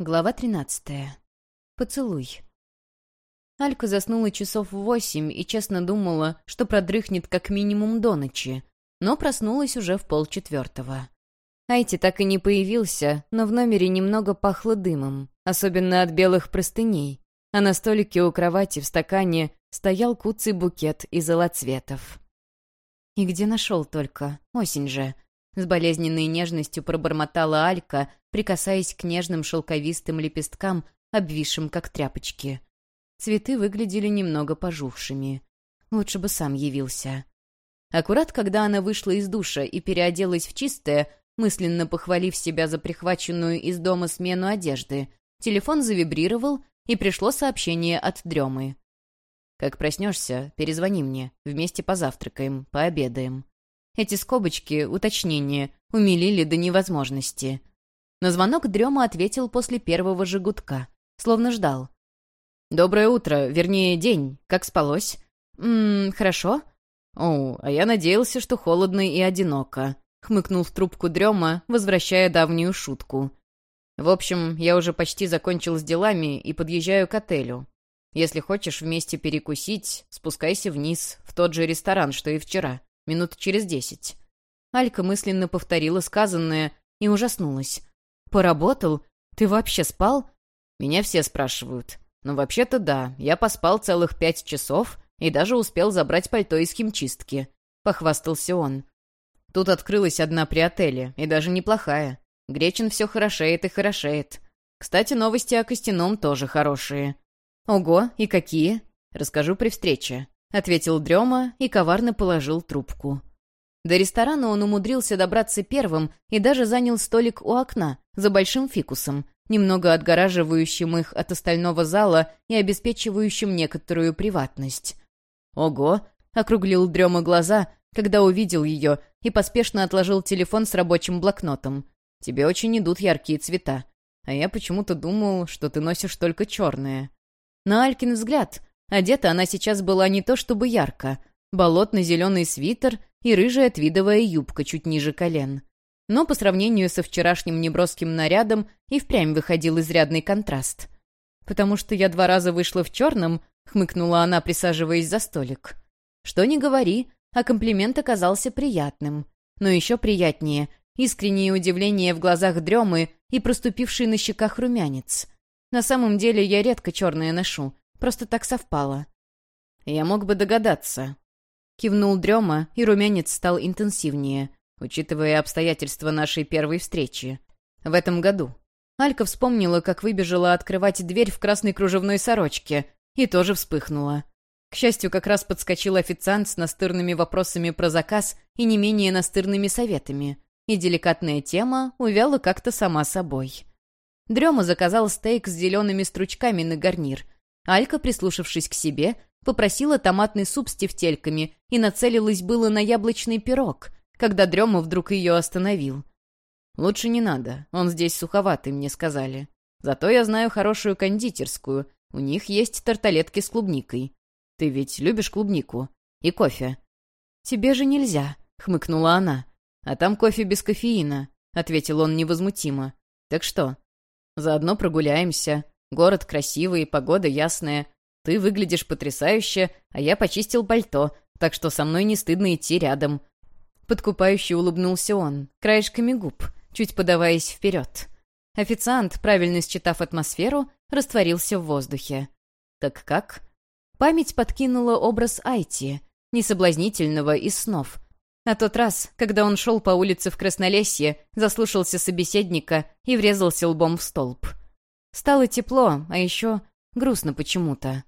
Глава 13. Поцелуй. Алька заснула часов в восемь и честно думала, что продрыхнет как минимум до ночи, но проснулась уже в полчетвертого. Айти так и не появился, но в номере немного пахло дымом, особенно от белых простыней, а на столике у кровати в стакане стоял куцый букет из олоцветов. И где нашел только? Осень же. С болезненной нежностью пробормотала Алька, прикасаясь к нежным шелковистым лепесткам, обвисшим как тряпочки. Цветы выглядели немного пожухшими. Лучше бы сам явился. Аккурат, когда она вышла из душа и переоделась в чистое, мысленно похвалив себя за прихваченную из дома смену одежды, телефон завибрировал, и пришло сообщение от Дремы. «Как проснешься, перезвони мне, вместе позавтракаем, пообедаем». Эти скобочки, уточнения, умилили до невозможности. На звонок Дрема ответил после первого же словно ждал. «Доброе утро, вернее, день. Как спалось?» «Ммм, хорошо». «О, а я надеялся, что холодно и одиноко», — хмыкнул в трубку Дрема, возвращая давнюю шутку. «В общем, я уже почти закончил с делами и подъезжаю к отелю. Если хочешь вместе перекусить, спускайся вниз, в тот же ресторан, что и вчера минут через десять. Алька мысленно повторила сказанное и ужаснулась. «Поработал? Ты вообще спал?» Меня все спрашивают. «Ну, вообще-то да, я поспал целых пять часов и даже успел забрать пальто из химчистки», — похвастался он. Тут открылась одна при отеле, и даже неплохая. Гречин все хорошеет и хорошеет. Кстати, новости о Костяном тоже хорошие. Ого, и какие? Расскажу при встрече. — ответил Дрема и коварно положил трубку. До ресторана он умудрился добраться первым и даже занял столик у окна, за большим фикусом, немного отгораживающим их от остального зала и обеспечивающим некоторую приватность. «Ого!» — округлил Дрема глаза, когда увидел ее, и поспешно отложил телефон с рабочим блокнотом. «Тебе очень идут яркие цвета. А я почему-то думал, что ты носишь только черные». На Алькин взгляд Одета она сейчас была не то чтобы ярко. Болотно-зеленый свитер и рыжая твидовая юбка чуть ниже колен. Но по сравнению со вчерашним неброским нарядом и впрямь выходил изрядный контраст. «Потому что я два раза вышла в черном», — хмыкнула она, присаживаясь за столик. «Что ни говори, а комплимент оказался приятным. Но еще приятнее — искреннее удивление в глазах дремы и проступивший на щеках румянец. На самом деле я редко черное ношу, Просто так совпало. Я мог бы догадаться. Кивнул Дрема, и румянец стал интенсивнее, учитывая обстоятельства нашей первой встречи. В этом году. Алька вспомнила, как выбежала открывать дверь в красной кружевной сорочке, и тоже вспыхнула. К счастью, как раз подскочил официант с настырными вопросами про заказ и не менее настырными советами, и деликатная тема увяла как-то сама собой. Дрема заказал стейк с зелеными стручками на гарнир, Алька, прислушавшись к себе, попросила томатный суп с тефтельками и нацелилась было на яблочный пирог, когда Дрема вдруг ее остановил. «Лучше не надо, он здесь суховатый, мне сказали. Зато я знаю хорошую кондитерскую, у них есть тарталетки с клубникой. Ты ведь любишь клубнику? И кофе?» «Тебе же нельзя», — хмыкнула она. «А там кофе без кофеина», — ответил он невозмутимо. «Так что?» «Заодно прогуляемся. Город красивый, погода ясная. Ты выглядишь потрясающе, а я почистил пальто, так что со мной не стыдно идти рядом». Подкупающе улыбнулся он, краешками губ, чуть подаваясь вперед. Официант, правильно считав атмосферу, растворился в воздухе. «Так как?» Память подкинула образ Айти, несоблазнительного из снов. На тот раз, когда он шел по улице в Краснолесье, заслушался собеседника и врезался лбом в столб. Стало тепло, а еще грустно почему-то.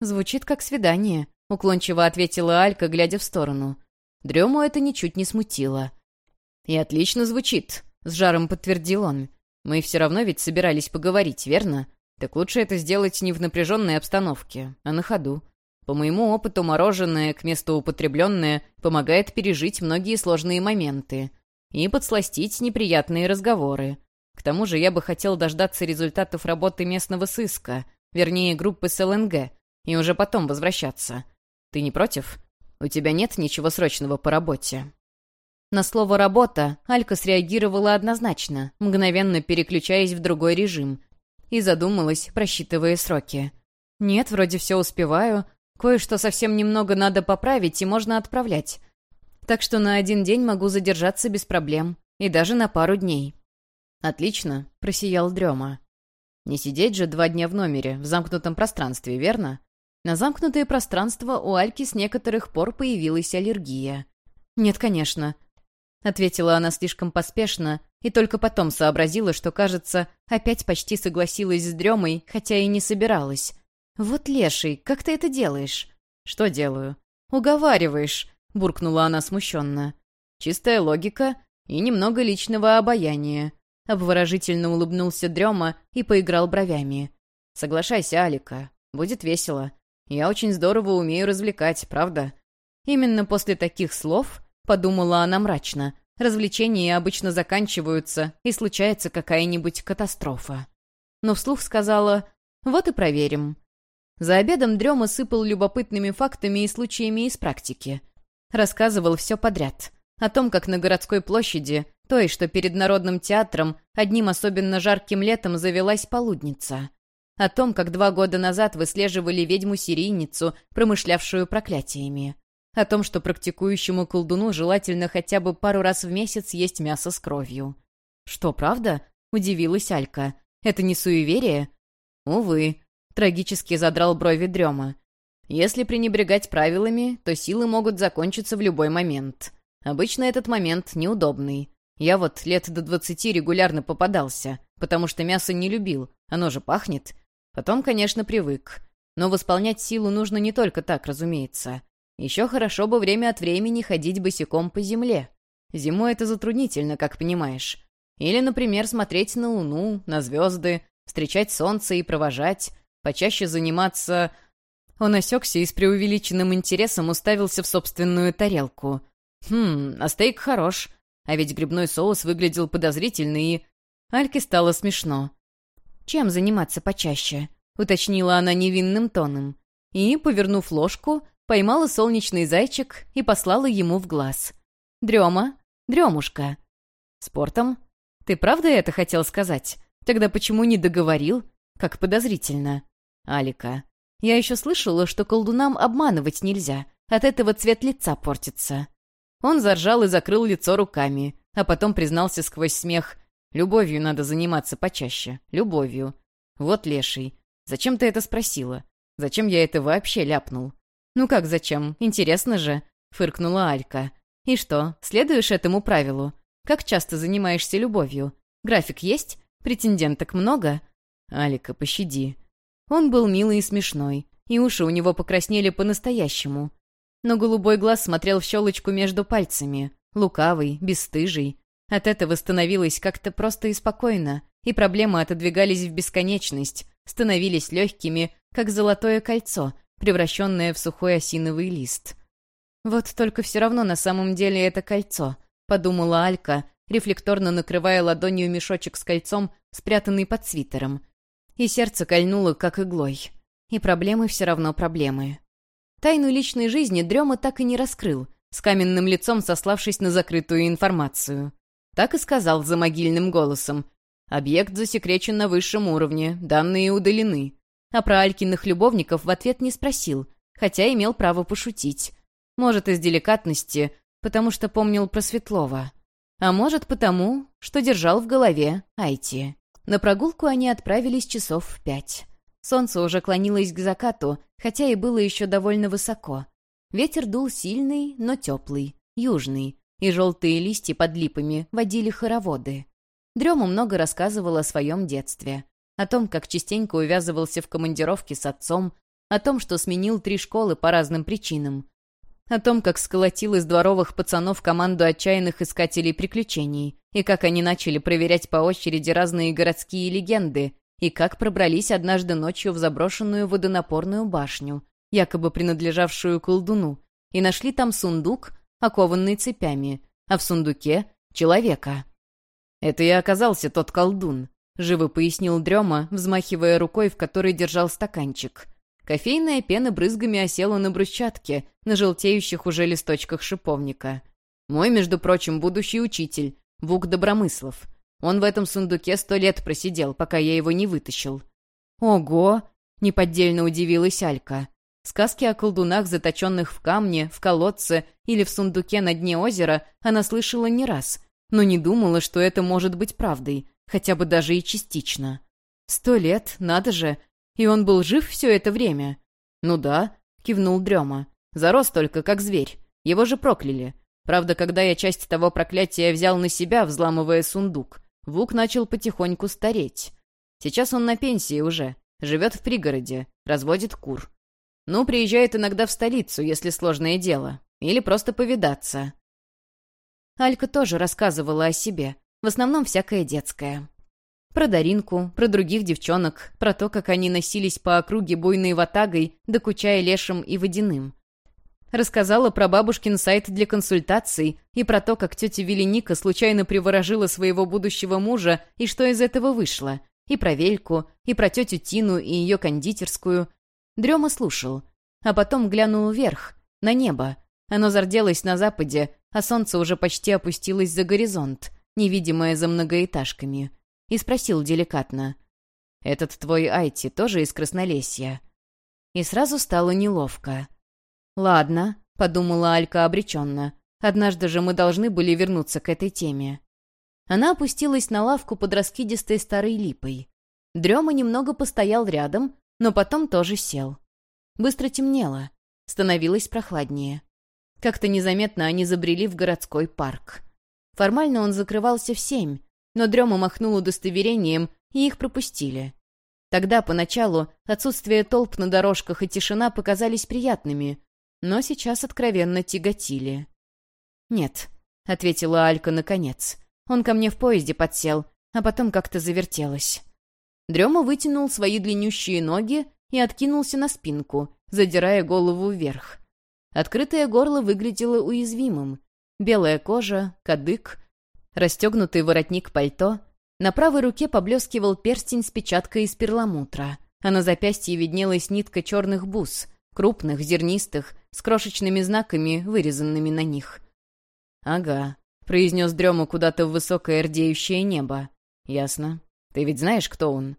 «Звучит как свидание», — уклончиво ответила Алька, глядя в сторону. Дрему это ничуть не смутило. «И отлично звучит», — с жаром подтвердил он. «Мы все равно ведь собирались поговорить, верно? Так лучше это сделать не в напряженной обстановке, а на ходу. По моему опыту, мороженое, к месту употребленное, помогает пережить многие сложные моменты и подсластить неприятные разговоры. К тому же я бы хотел дождаться результатов работы местного сыска, вернее, группы с ЛНГ, и уже потом возвращаться. Ты не против? У тебя нет ничего срочного по работе?» На слово «работа» Алька среагировала однозначно, мгновенно переключаясь в другой режим, и задумалась, просчитывая сроки. «Нет, вроде все успеваю. Кое-что совсем немного надо поправить, и можно отправлять. Так что на один день могу задержаться без проблем. И даже на пару дней». «Отлично», — просиял Дрема. «Не сидеть же два дня в номере, в замкнутом пространстве, верно?» На замкнутое пространство у Альки с некоторых пор появилась аллергия. «Нет, конечно», — ответила она слишком поспешно и только потом сообразила, что, кажется, опять почти согласилась с дремой, хотя и не собиралась. «Вот леший, как ты это делаешь?» «Что делаю?» «Уговариваешь», — буркнула она смущенно. «Чистая логика и немного личного обаяния», — обворожительно улыбнулся Дрема и поиграл бровями. «Соглашайся, Алика, будет весело. Я очень здорово умею развлекать, правда?» Именно после таких слов, подумала она мрачно, развлечения обычно заканчиваются, и случается какая-нибудь катастрофа. Но вслух сказала «Вот и проверим». За обедом Дрема сыпал любопытными фактами и случаями из практики. Рассказывал все подряд. О том, как на городской площади, той, что перед Народным театром, одним особенно жарким летом завелась полудница. О том, как два года назад выслеживали ведьму-серийницу, промышлявшую проклятиями. О том, что практикующему колдуну желательно хотя бы пару раз в месяц есть мясо с кровью. «Что, правда?» — удивилась Алька. «Это не суеверие?» «Увы», — трагически задрал брови Дрема. «Если пренебрегать правилами, то силы могут закончиться в любой момент. Обычно этот момент неудобный. Я вот лет до двадцати регулярно попадался, потому что мясо не любил, оно же пахнет. Потом, конечно, привык. Но восполнять силу нужно не только так, разумеется. Еще хорошо бы время от времени ходить босиком по земле. Зимой это затруднительно, как понимаешь. Или, например, смотреть на луну, на звезды, встречать солнце и провожать, почаще заниматься... Он осекся и с преувеличенным интересом уставился в собственную тарелку. Хм, а стейк хорош. А ведь грибной соус выглядел подозрительно и... Альке стало смешно. «Чем заниматься почаще?» — уточнила она невинным тоном. И, повернув ложку, поймала солнечный зайчик и послала ему в глаз. «Дрема, дремушка». «Спортом? Ты правда это хотел сказать? Тогда почему не договорил? Как подозрительно». «Алика, я еще слышала, что колдунам обманывать нельзя, от этого цвет лица портится». Он заржал и закрыл лицо руками, а потом признался сквозь смех. «Любовью надо заниматься почаще. Любовью. Вот леший. Зачем ты это спросила? Зачем я это вообще ляпнул?» «Ну как зачем? Интересно же», — фыркнула Алька. «И что, следуешь этому правилу? Как часто занимаешься любовью? График есть? Претенденток много?» «Алика, пощади». Он был милый и смешной, и уши у него покраснели по-настоящему, но голубой глаз смотрел в щелочку между пальцами, лукавый, бесстыжий. От этого становилось как-то просто и спокойно, и проблемы отодвигались в бесконечность, становились легкими, как золотое кольцо, превращенное в сухой осиновый лист. «Вот только все равно на самом деле это кольцо», — подумала Алька, рефлекторно накрывая ладонью мешочек с кольцом, спрятанный под свитером. И сердце кольнуло, как иглой. И проблемы все равно проблемы. Тайну личной жизни Дрема так и не раскрыл, с каменным лицом сославшись на закрытую информацию. Так и сказал за могильным голосом. «Объект засекречен на высшем уровне, данные удалены». А про Алькиных любовников в ответ не спросил, хотя имел право пошутить. Может, из деликатности, потому что помнил про Светлова. А может, потому, что держал в голове Айти. На прогулку они отправились часов в пять. Солнце уже клонилось к закату, хотя и было еще довольно высоко. Ветер дул сильный, но теплый, южный, и желтые листья под липами водили хороводы. Дрему много рассказывал о своем детстве. О том, как частенько увязывался в командировке с отцом, о том, что сменил три школы по разным причинам, о том, как сколотил из дворовых пацанов команду отчаянных искателей приключений, и как они начали проверять по очереди разные городские легенды, и как пробрались однажды ночью в заброшенную водонапорную башню, якобы принадлежавшую колдуну, и нашли там сундук, окованный цепями, а в сундуке — человека. «Это и оказался тот колдун», — живо пояснил Дрема, взмахивая рукой, в которой держал стаканчик. Кофейная пена брызгами осела на брусчатке, на желтеющих уже листочках шиповника. Мой, между прочим, будущий учитель, Вук Добромыслов. Он в этом сундуке сто лет просидел, пока я его не вытащил». «Ого!» — неподдельно удивилась Алька. Сказки о колдунах, заточенных в камне, в колодце или в сундуке на дне озера, она слышала не раз, но не думала, что это может быть правдой, хотя бы даже и частично. «Сто лет, надо же! И он был жив все это время?» «Ну да», — кивнул Дрема. «Зарос только, как зверь. Его же прокляли. Правда, когда я часть того проклятия взял на себя, взламывая сундук, Вук начал потихоньку стареть. Сейчас он на пенсии уже, живет в пригороде, разводит кур. Ну, приезжает иногда в столицу, если сложное дело. Или просто повидаться. Алька тоже рассказывала о себе. В основном всякое детское. Про Даринку, про других девчонок, про то, как они носились по округе буйной ватагой, докучая лешим и водяным. Рассказала про бабушкин сайт для консультаций и про то, как тетя Велиника случайно приворожила своего будущего мужа и что из этого вышло. И про Вельку, и про тетю Тину и ее кондитерскую, Дрема слушал, а потом глянул вверх, на небо. Оно зарделось на западе, а солнце уже почти опустилось за горизонт, невидимое за многоэтажками, и спросил деликатно. «Этот твой Айти тоже из Краснолесья?» И сразу стало неловко. «Ладно», — подумала Алька обреченно. «Однажды же мы должны были вернуться к этой теме». Она опустилась на лавку под раскидистой старой липой. Дрема немного постоял рядом, но потом тоже сел. Быстро темнело, становилось прохладнее. Как-то незаметно они забрели в городской парк. Формально он закрывался в семь, но Дрема махнул удостоверением, и их пропустили. Тогда, поначалу, отсутствие толп на дорожках и тишина показались приятными, но сейчас откровенно тяготили. «Нет», — ответила Алька наконец. «Он ко мне в поезде подсел, а потом как-то завертелось». Дрема вытянул свои длиннющие ноги и откинулся на спинку, задирая голову вверх. Открытое горло выглядело уязвимым. Белая кожа, кадык, расстегнутый воротник пальто. На правой руке поблескивал перстень с печаткой из перламутра, а на запястье виднелась нитка черных бус, крупных, зернистых, с крошечными знаками, вырезанными на них. «Ага», — произнес Дрему куда-то в высокое рдеющее небо. «Ясно. Ты ведь знаешь, кто он?»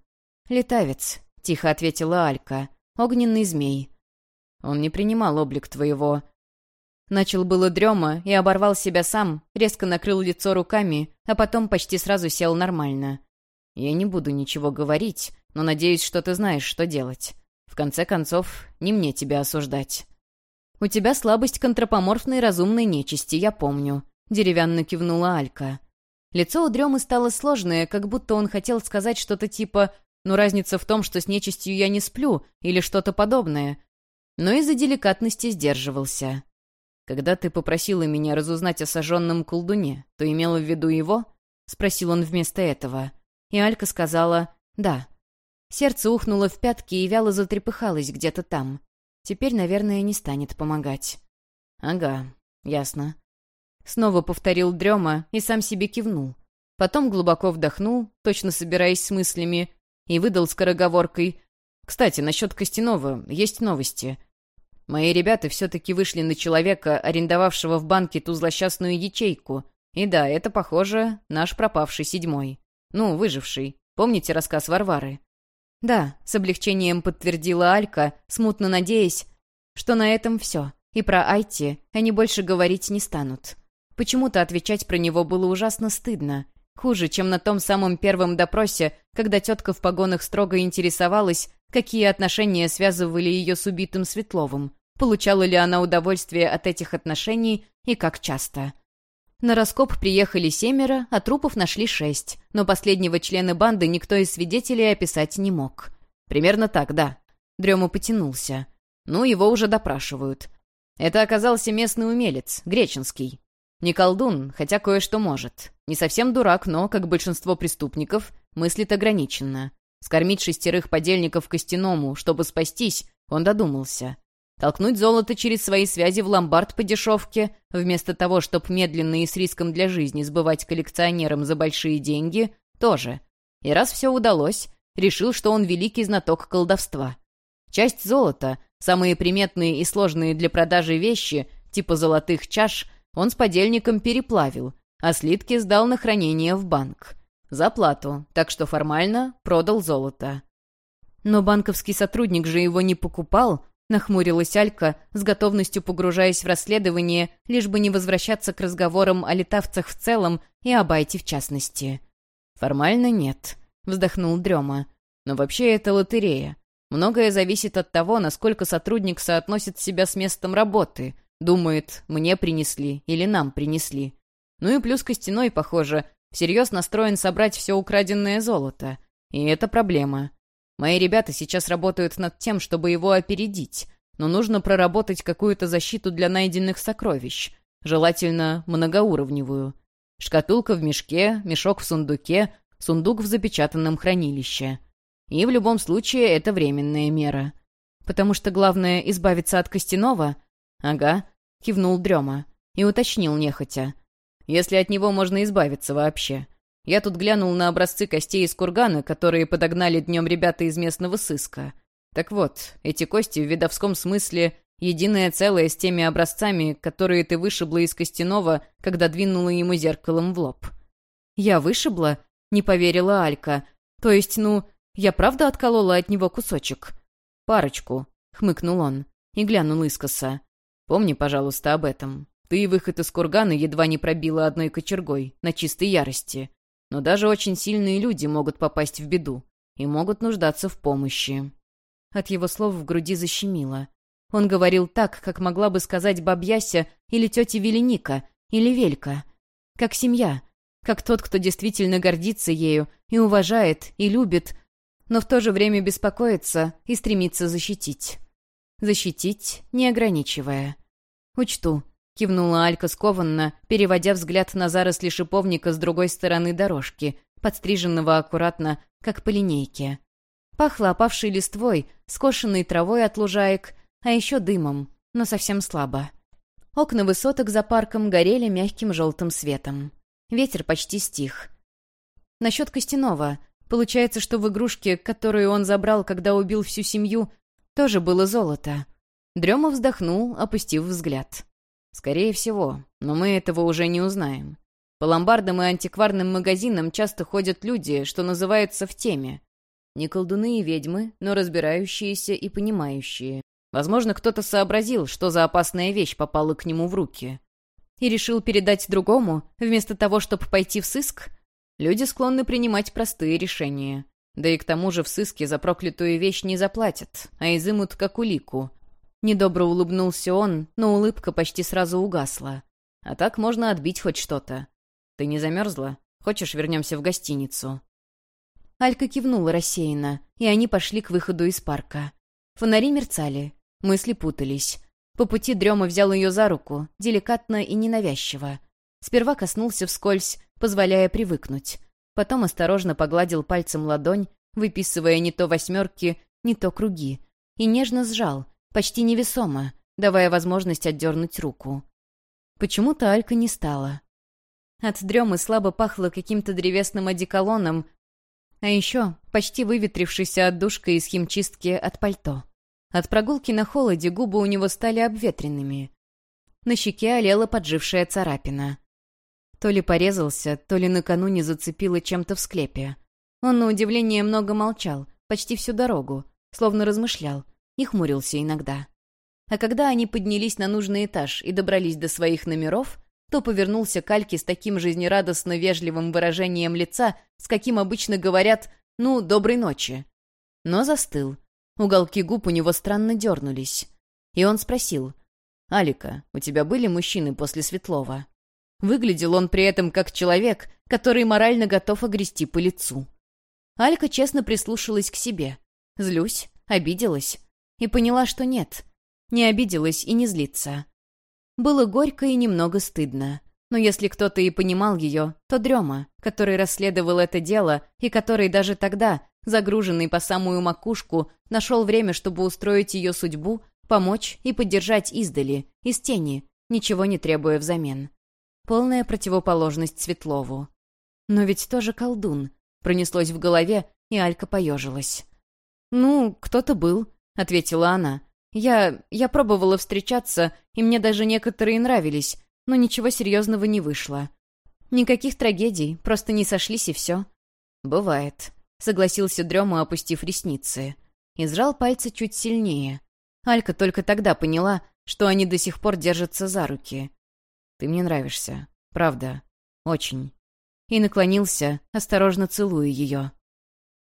«Летавец», — тихо ответила Алька. «Огненный змей». «Он не принимал облик твоего...» Начал было дрема и оборвал себя сам, резко накрыл лицо руками, а потом почти сразу сел нормально. «Я не буду ничего говорить, но надеюсь, что ты знаешь, что делать. В конце концов, не мне тебя осуждать». «У тебя слабость к антропоморфной разумной нечисти, я помню», — деревянно кивнула Алька. Лицо у Дремы стало сложное, как будто он хотел сказать что-то типа «ну разница в том, что с нечистью я не сплю» или что-то подобное. Но из-за деликатности сдерживался. «Когда ты попросила меня разузнать о сожженном колдуне, то имела в виду его?» — спросил он вместо этого. И Алька сказала «да». Сердце ухнуло в пятки и вяло затрепыхалось где-то там. Теперь, наверное, не станет помогать. «Ага, ясно. Снова повторил Дрема и сам себе кивнул. Потом глубоко вдохнул, точно собираясь с мыслями, и выдал скороговоркой. «Кстати, насчет Костянова есть новости. Мои ребята все-таки вышли на человека, арендовавшего в банке ту злосчастную ячейку. И да, это, похоже, наш пропавший седьмой. Ну, выживший. Помните рассказ Варвары?» «Да», — с облегчением подтвердила Алька, смутно надеясь, что на этом все, и про Айти они больше говорить не станут. Почему-то отвечать про него было ужасно стыдно. Хуже, чем на том самом первом допросе, когда тетка в погонах строго интересовалась, какие отношения связывали ее с убитым Светловым, получала ли она удовольствие от этих отношений и как часто. На раскоп приехали семеро, а трупов нашли шесть, но последнего члена банды никто из свидетелей описать не мог. Примерно так, да. Дрему потянулся. Ну, его уже допрашивают. Это оказался местный умелец, Греченский. Не колдун, хотя кое-что может. Не совсем дурак, но, как большинство преступников, мыслит ограниченно. Скормить шестерых подельников костяному, чтобы спастись, он додумался. Толкнуть золото через свои связи в ломбард по дешевке, вместо того, чтобы медленно и с риском для жизни сбывать коллекционерам за большие деньги, тоже. И раз все удалось, решил, что он великий знаток колдовства. Часть золота, самые приметные и сложные для продажи вещи, типа золотых чаш, он с подельником переплавил, а слитки сдал на хранение в банк. За плату, так что формально продал золото. Но банковский сотрудник же его не покупал, нахмурилась Алька, с готовностью погружаясь в расследование, лишь бы не возвращаться к разговорам о летавцах в целом и о Байте в частности. «Формально нет», — вздохнул Дрема. «Но вообще это лотерея. Многое зависит от того, насколько сотрудник соотносит себя с местом работы, думает, мне принесли или нам принесли. Ну и плюс Костяной, похоже, всерьез настроен собрать все украденное золото. И это проблема. Мои ребята сейчас работают над тем, чтобы его опередить, но нужно проработать какую-то защиту для найденных сокровищ, желательно многоуровневую. Шкатулка в мешке, мешок в сундуке, сундук в запечатанном хранилище. И в любом случае это временная мера. Потому что главное — избавиться от Костянова? Ага, кивнул Дрема и уточнил нехотя. Если от него можно избавиться вообще. Я тут глянул на образцы костей из кургана, которые подогнали днем ребята из местного сыска. Так вот, эти кости в видовском смысле единое целое с теми образцами, которые ты вышибла из костяного, когда двинула ему зеркалом в лоб. «Я вышибла?» — не поверила Алька. «То есть, ну, я правда отколола от него кусочек?» «Парочку», — хмыкнул он и глянул искоса. «Помни, пожалуйста, об этом. Ты выход из кургана едва не пробила одной кочергой, на чистой ярости. Но даже очень сильные люди могут попасть в беду и могут нуждаться в помощи». От его слов в груди защемило. Он говорил так, как могла бы сказать бабьяся или тетя Веленика, или Велька. Как семья, как тот, кто действительно гордится ею и уважает, и любит, но в то же время беспокоится и стремится защитить. Защитить, не ограничивая. «Учту», — кивнула Алька скованно, переводя взгляд на заросли шиповника с другой стороны дорожки, подстриженного аккуратно, как по линейке. Пахло опавшей листвой, скошенной травой от лужаек, а еще дымом, но совсем слабо. Окна высоток за парком горели мягким желтым светом. Ветер почти стих. Насчет Костянова. Получается, что в игрушке, которую он забрал, когда убил всю семью, тоже было золото. Дрема вздохнул, опустив взгляд. Скорее всего, но мы этого уже не узнаем. По ломбардам и антикварным магазинам часто ходят люди, что называется, в теме. Не колдуны и ведьмы, но разбирающиеся и понимающие. Возможно, кто-то сообразил, что за опасная вещь попала к нему в руки. И решил передать другому, вместо того, чтобы пойти в сыск? Люди склонны принимать простые решения. Да и к тому же в сыске за проклятую вещь не заплатят, а изымут как улику. Недобро улыбнулся он, но улыбка почти сразу угасла. А так можно отбить хоть что-то. Ты не замерзла? Хочешь, вернемся в гостиницу?» Алька кивнула рассеянно, и они пошли к выходу из парка. Фонари мерцали, мысли путались. По пути Дрема взял ее за руку, деликатно и ненавязчиво. Сперва коснулся вскользь, позволяя привыкнуть. Потом осторожно погладил пальцем ладонь, выписывая не то восьмерки, не то круги. И нежно сжал, почти невесомо, давая возможность отдернуть руку. Почему-то Алька не стала. От дремы слабо пахло каким-то древесным одеколоном, а еще почти выветрившейся отдушкой из химчистки от пальто. От прогулки на холоде губы у него стали обветренными. На щеке олела поджившая царапина. То ли порезался, то ли накануне зацепило чем-то в склепе. Он, на удивление, много молчал, почти всю дорогу, словно размышлял, и хмурился иногда. А когда они поднялись на нужный этаж и добрались до своих номеров, то повернулся к Альке с таким жизнерадостно вежливым выражением лица, с каким обычно говорят «ну, доброй ночи». Но застыл. Уголки губ у него странно дернулись. И он спросил «Алика, у тебя были мужчины после Светлова?» Выглядел он при этом как человек, который морально готов огрести по лицу. Алька честно прислушалась к себе. Злюсь, обиделась. И поняла, что нет. Не обиделась и не злится. Было горько и немного стыдно. Но если кто-то и понимал ее, то Дрема, который расследовал это дело и который даже тогда, загруженный по самую макушку, нашел время, чтобы устроить ее судьбу, помочь и поддержать издали, из тени, ничего не требуя взамен. Полная противоположность Светлову. Но ведь тоже колдун. Пронеслось в голове, и Алька поежилась. «Ну, кто-то был», — ответила она. «Я... я пробовала встречаться, и мне даже некоторые нравились. но ничего серьезного не вышло. Никаких трагедий, просто не сошлись и все. «Бывает», — согласился Дрема, опустив ресницы. И сжал пальцы чуть сильнее. Алька только тогда поняла, что они до сих пор держатся за руки. «Ты мне нравишься. Правда. Очень». И наклонился, осторожно целуя ее.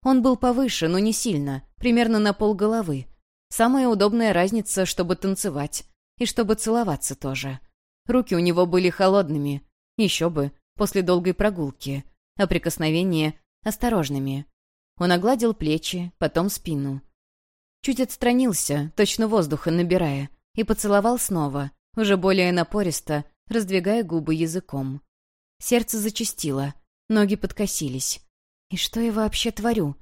Он был повыше, но не сильно, примерно на пол головы. Самая удобная разница, чтобы танцевать. И чтобы целоваться тоже. Руки у него были холодными. Еще бы, после долгой прогулки. А прикосновения — осторожными. Он огладил плечи, потом спину. Чуть отстранился, точно воздуха набирая, и поцеловал снова, уже более напористо, раздвигая губы языком. Сердце зачастило, ноги подкосились. И что я вообще творю?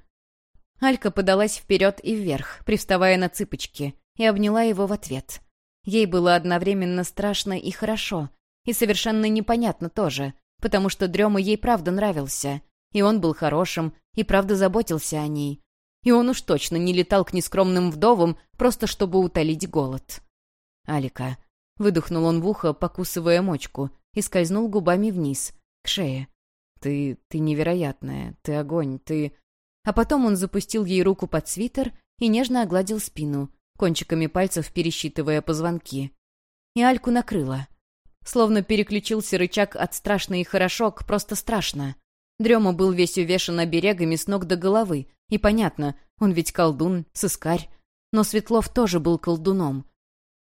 Алька подалась вперед и вверх, привставая на цыпочки, и обняла его в ответ. Ей было одновременно страшно и хорошо, и совершенно непонятно тоже, потому что Дрема ей правда нравился, и он был хорошим, и правда заботился о ней. И он уж точно не летал к нескромным вдовам, просто чтобы утолить голод. «Алика», — выдохнул он в ухо, покусывая мочку, и скользнул губами вниз, к шее. «Ты... ты невероятная, ты огонь, ты...» А потом он запустил ей руку под свитер и нежно огладил спину, кончиками пальцев пересчитывая позвонки. И Альку накрыло. Словно переключился рычаг от «страшно и хорошо» к «просто страшно». Дрема был весь увешан оберегами с ног до головы, и понятно, он ведь колдун, сыскарь. Но Светлов тоже был колдуном.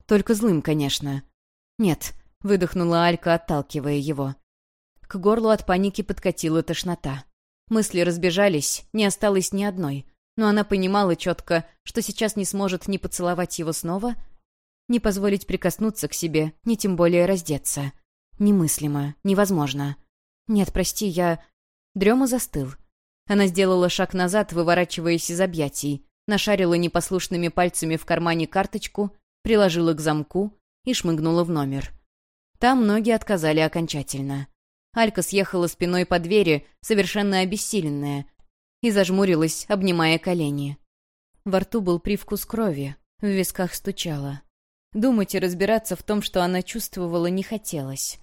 Только злым, конечно. «Нет», — выдохнула Алька, отталкивая его. К горлу от паники подкатила тошнота. Мысли разбежались, не осталось ни одной. Но она понимала четко, что сейчас не сможет ни поцеловать его снова, ни позволить прикоснуться к себе, ни тем более раздеться. Немыслимо, невозможно. Нет, прости, я... Дрема застыл. Она сделала шаг назад, выворачиваясь из объятий, нашарила непослушными пальцами в кармане карточку, приложила к замку и шмыгнула в номер. Там ноги отказали окончательно. Алька съехала спиной по двери, совершенно обессиленная, и зажмурилась, обнимая колени. Во рту был привкус крови, в висках стучало. Думать и разбираться в том, что она чувствовала, не хотелось.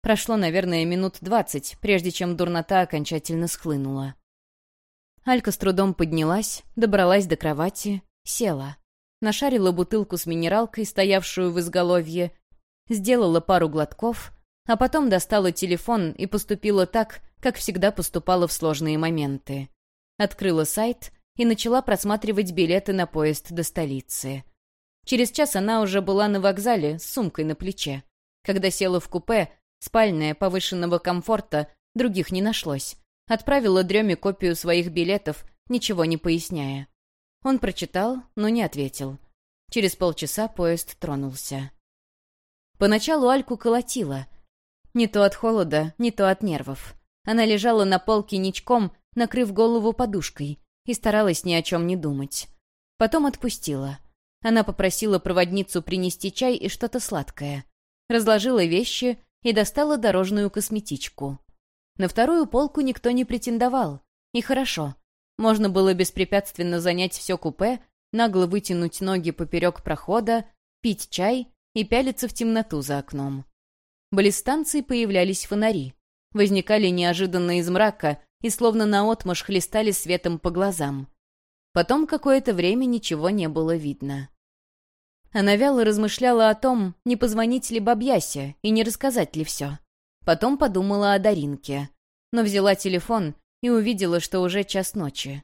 Прошло, наверное, минут двадцать, прежде чем дурнота окончательно схлынула. Алька с трудом поднялась, добралась до кровати, села. Нашарила бутылку с минералкой, стоявшую в изголовье, сделала пару глотков, а потом достала телефон и поступила так, как всегда поступала в сложные моменты. Открыла сайт и начала просматривать билеты на поезд до столицы. Через час она уже была на вокзале с сумкой на плече. Когда села в купе, спальная, повышенного комфорта, других не нашлось. Отправила Дреме копию своих билетов, ничего не поясняя. Он прочитал, но не ответил. Через полчаса поезд тронулся. Поначалу Альку колотила, не то от холода, не то от нервов. Она лежала на полке ничком, накрыв голову подушкой, и старалась ни о чем не думать. Потом отпустила. Она попросила проводницу принести чай и что-то сладкое. Разложила вещи и достала дорожную косметичку. На вторую полку никто не претендовал. И хорошо. Можно было беспрепятственно занять все купе, нагло вытянуть ноги поперек прохода, пить чай и пялиться в темноту за окном. Близ появлялись фонари. Возникали неожиданно из мрака и словно наотмашь хлестали светом по глазам. Потом какое-то время ничего не было видно. Она вяло размышляла о том, не позвонить ли Бабьясе и не рассказать ли все. Потом подумала о Даринке. Но взяла телефон и увидела, что уже час ночи.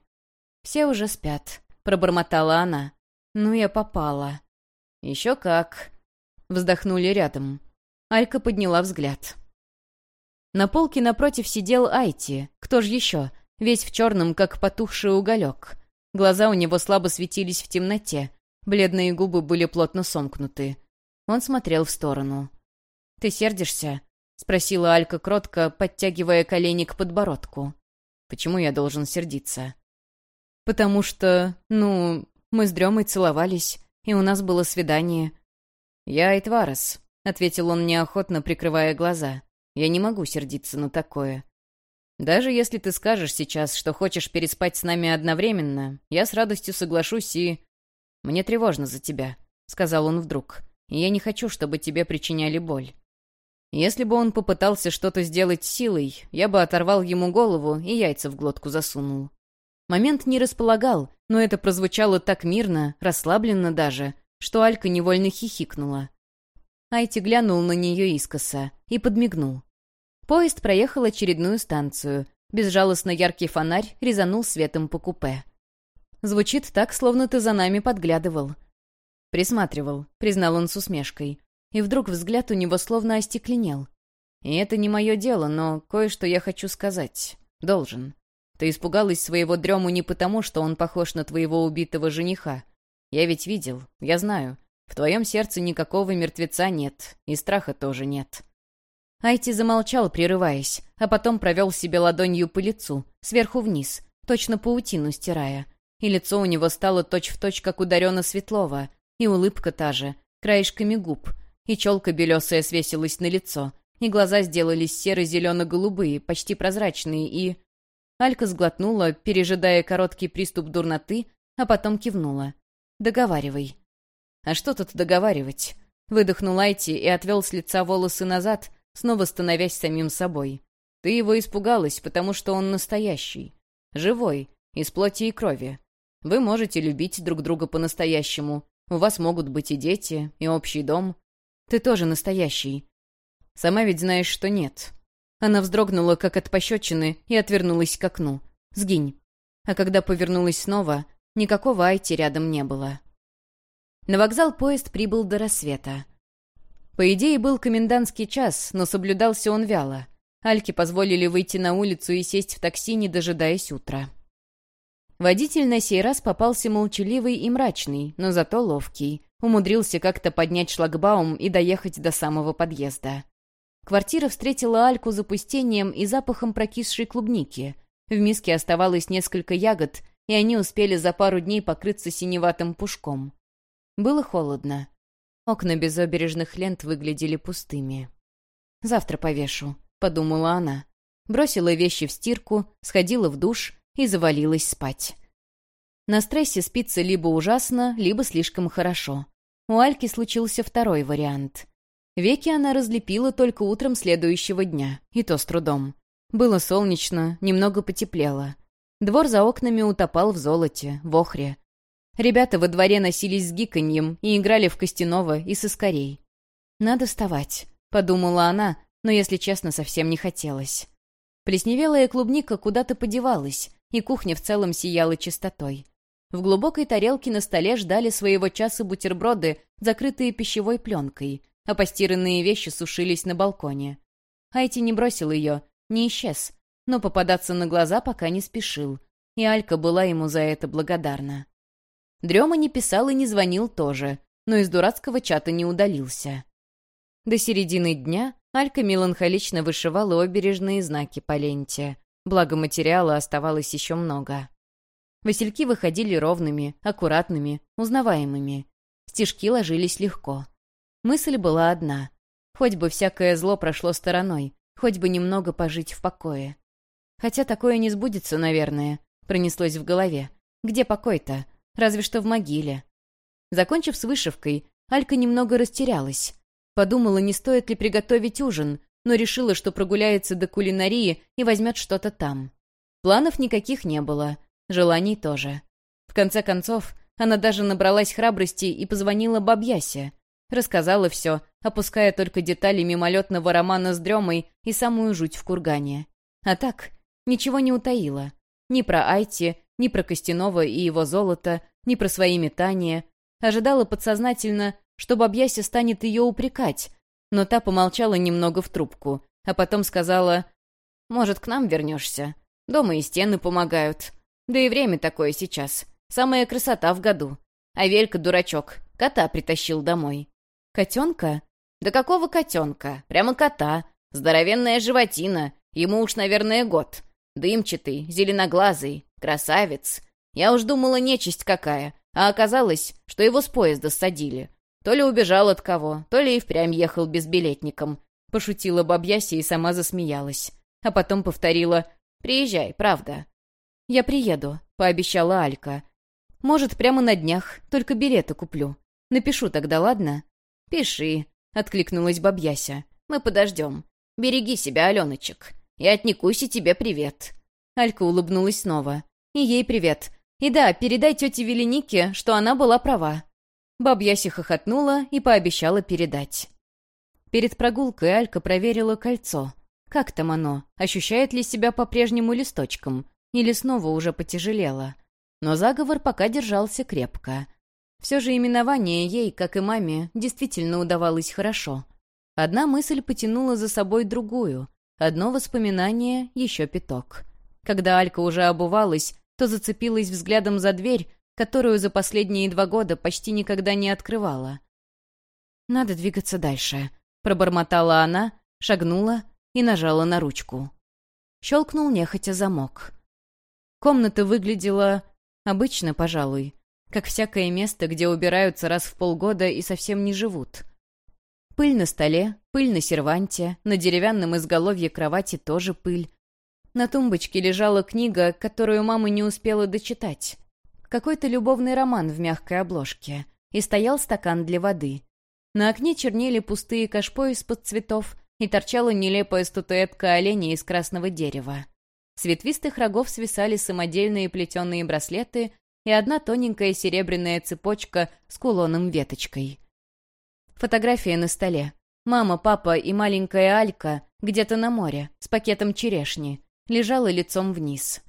«Все уже спят», — пробормотала она. «Ну, я попала». «Еще как», — вздохнули рядом. Алька подняла взгляд. На полке напротив сидел Айти. Кто ж еще? Весь в черном, как потухший уголек. Глаза у него слабо светились в темноте. Бледные губы были плотно сомкнуты. Он смотрел в сторону. «Ты сердишься?» — спросила Алька кротко, подтягивая колени к подбородку. «Почему я должен сердиться?» «Потому что, ну, мы с Дремой целовались, и у нас было свидание». «Я Айтварес», — ответил он неохотно, прикрывая глаза. «Я не могу сердиться на такое. Даже если ты скажешь сейчас, что хочешь переспать с нами одновременно, я с радостью соглашусь и... Мне тревожно за тебя», — сказал он вдруг. «И я не хочу, чтобы тебе причиняли боль». Если бы он попытался что-то сделать силой, я бы оторвал ему голову и яйца в глотку засунул. Момент не располагал, но это прозвучало так мирно, расслабленно даже, что Алька невольно хихикнула. Айти глянул на нее искоса и подмигнул. Поезд проехал очередную станцию. Безжалостно яркий фонарь резанул светом по купе. Звучит так, словно ты за нами подглядывал. Присматривал, признал он с усмешкой. И вдруг взгляд у него словно остекленел. И это не мое дело, но кое-что я хочу сказать. Должен. Ты испугалась своего дрему не потому, что он похож на твоего убитого жениха. Я ведь видел, я знаю. В твоем сердце никакого мертвеца нет, и страха тоже нет. Айти замолчал, прерываясь, а потом провел себе ладонью по лицу, сверху вниз, точно паутину стирая. И лицо у него стало точь-в-точь, точь, как у Дарена Светлова, и улыбка та же, краешками губ, и челка белесая свесилась на лицо, и глаза сделались серо-зелено-голубые, почти прозрачные, и... Алька сглотнула, пережидая короткий приступ дурноты, а потом кивнула. «Договаривай». «А что тут договаривать?» Выдохнул Айти и отвел с лица волосы назад, снова становясь самим собой. «Ты его испугалась, потому что он настоящий. Живой, из плоти и крови. Вы можете любить друг друга по-настоящему. У вас могут быть и дети, и общий дом. Ты тоже настоящий. Сама ведь знаешь, что нет». Она вздрогнула, как от пощечины, и отвернулась к окну. «Сгинь». А когда повернулась снова, никакого Айти рядом не было. На вокзал поезд прибыл до рассвета. По идее, был комендантский час, но соблюдался он вяло. Альке позволили выйти на улицу и сесть в такси, не дожидаясь утра. Водитель на сей раз попался молчаливый и мрачный, но зато ловкий. Умудрился как-то поднять шлагбаум и доехать до самого подъезда. Квартира встретила Альку запустением и запахом прокисшей клубники. В миске оставалось несколько ягод, и они успели за пару дней покрыться синеватым пушком. Было холодно. Окна без обережных лент выглядели пустыми. «Завтра повешу», — подумала она. Бросила вещи в стирку, сходила в душ и завалилась спать. На стрессе спится либо ужасно, либо слишком хорошо. У Альки случился второй вариант. Веки она разлепила только утром следующего дня, и то с трудом. Было солнечно, немного потеплело. Двор за окнами утопал в золоте, в охре. Ребята во дворе носились с гиканьем и играли в Костянова и со скорей. «Надо вставать», — подумала она, но, если честно, совсем не хотелось. Плесневелая клубника куда-то подевалась, и кухня в целом сияла чистотой. В глубокой тарелке на столе ждали своего часа бутерброды, закрытые пищевой пленкой, а постиранные вещи сушились на балконе. Айти не бросил ее, не исчез, но попадаться на глаза пока не спешил, и Алька была ему за это благодарна. Дрема не писал и не звонил тоже, но из дурацкого чата не удалился. До середины дня Алька меланхолично вышивала обережные знаки по ленте, благо материала оставалось еще много. Васильки выходили ровными, аккуратными, узнаваемыми. Стежки ложились легко. Мысль была одна. Хоть бы всякое зло прошло стороной, хоть бы немного пожить в покое. Хотя такое не сбудется, наверное, пронеслось в голове. Где покой-то? Разве что в могиле. Закончив с вышивкой, Алька немного растерялась. Подумала, не стоит ли приготовить ужин, но решила, что прогуляется до кулинарии и возьмет что-то там. Планов никаких не было, желаний тоже. В конце концов, она даже набралась храбрости и позвонила бабьясе. Рассказала все, опуская только детали мимолетного романа с Дремой и самую жуть в кургане. А так, ничего не утаила. Ни про Айти, ни про Костянова и его золото, ни про свои метания. Ожидала подсознательно, что бабьяся станет ее упрекать, но та помолчала немного в трубку, а потом сказала, «Может, к нам вернешься? Дома и стены помогают. Да и время такое сейчас. Самая красота в году. А Велька дурачок, кота притащил домой». «Котенка?» «Да какого котенка? Прямо кота. Здоровенная животина. Ему уж, наверное, год. Дымчатый, зеленоглазый, красавец. Я уж думала, нечисть какая, а оказалось, что его с поезда садили. То ли убежал от кого, то ли и впрямь ехал безбилетником. Пошутила бабьяся и сама засмеялась. А потом повторила «Приезжай, правда». «Я приеду», — пообещала Алька. «Может, прямо на днях, только билеты куплю. Напишу тогда, ладно?» «Пиши», — откликнулась бабьяся. Мы подождем. Береги себя, Аленочек. И от Никуси тебе привет». Алька улыбнулась снова. «И ей привет. И да, передай тете Веленике, что она была права». Бабьяси хохотнула и пообещала передать. Перед прогулкой Алька проверила кольцо. Как там оно? Ощущает ли себя по-прежнему листочком? Или снова уже потяжелело? Но заговор пока держался крепко. Все же именование ей, как и маме, действительно удавалось хорошо. Одна мысль потянула за собой другую. Одно воспоминание, еще пяток. Когда Алька уже обувалась, то зацепилась взглядом за дверь, которую за последние два года почти никогда не открывала. «Надо двигаться дальше», — пробормотала она, шагнула и нажала на ручку. Щелкнул нехотя замок. Комната выглядела обычно, пожалуй, как всякое место, где убираются раз в полгода и совсем не живут. Пыль на столе, пыль на серванте, на деревянном изголовье кровати тоже пыль. На тумбочке лежала книга, которую мама не успела дочитать. Какой-то любовный роман в мягкой обложке. И стоял стакан для воды. На окне чернели пустые кашпо из-под цветов, и торчала нелепая статуэтка оленя из красного дерева. С ветвистых рогов свисали самодельные плетеные браслеты и одна тоненькая серебряная цепочка с кулоном-веточкой. Фотография на столе. Мама, папа и маленькая Алька где-то на море, с пакетом черешни, лежала лицом вниз.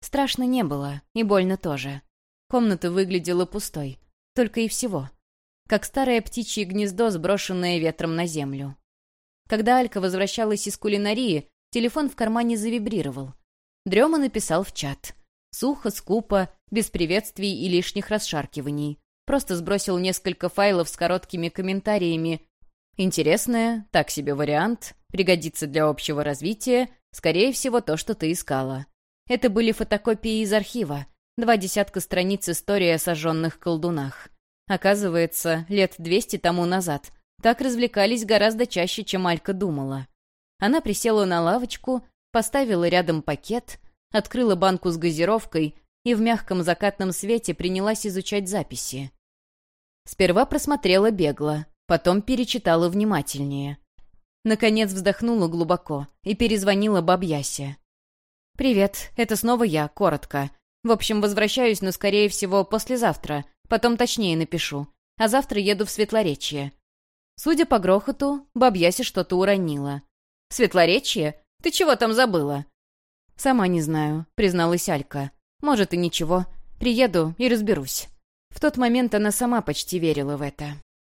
Страшно не было, и больно тоже. Комната выглядела пустой. Только и всего. Как старое птичье гнездо, сброшенное ветром на землю. Когда Алька возвращалась из кулинарии, телефон в кармане завибрировал. Дрема написал в чат. Сухо, скупо, без приветствий и лишних расшаркиваний. Просто сбросил несколько файлов с короткими комментариями. Интересное, так себе вариант, пригодится для общего развития, скорее всего, то, что ты искала. Это были фотокопии из архива, два десятка страниц истории о сожженных колдунах. Оказывается, лет двести тому назад так развлекались гораздо чаще, чем Алька думала. Она присела на лавочку, поставила рядом пакет, открыла банку с газировкой и в мягком закатном свете принялась изучать записи. Сперва просмотрела бегло, потом перечитала внимательнее. Наконец вздохнула глубоко и перезвонила бабьясе. «Привет, это снова я, коротко. В общем, возвращаюсь, но, скорее всего, послезавтра. Потом точнее напишу. А завтра еду в Светлоречье. Судя по грохоту, бабьяся что-то уронила. «Светлоречье? Ты чего там забыла?» «Сама не знаю», — призналась Алька. «Может, и ничего. Приеду и разберусь». В тот момент она сама почти верила в это.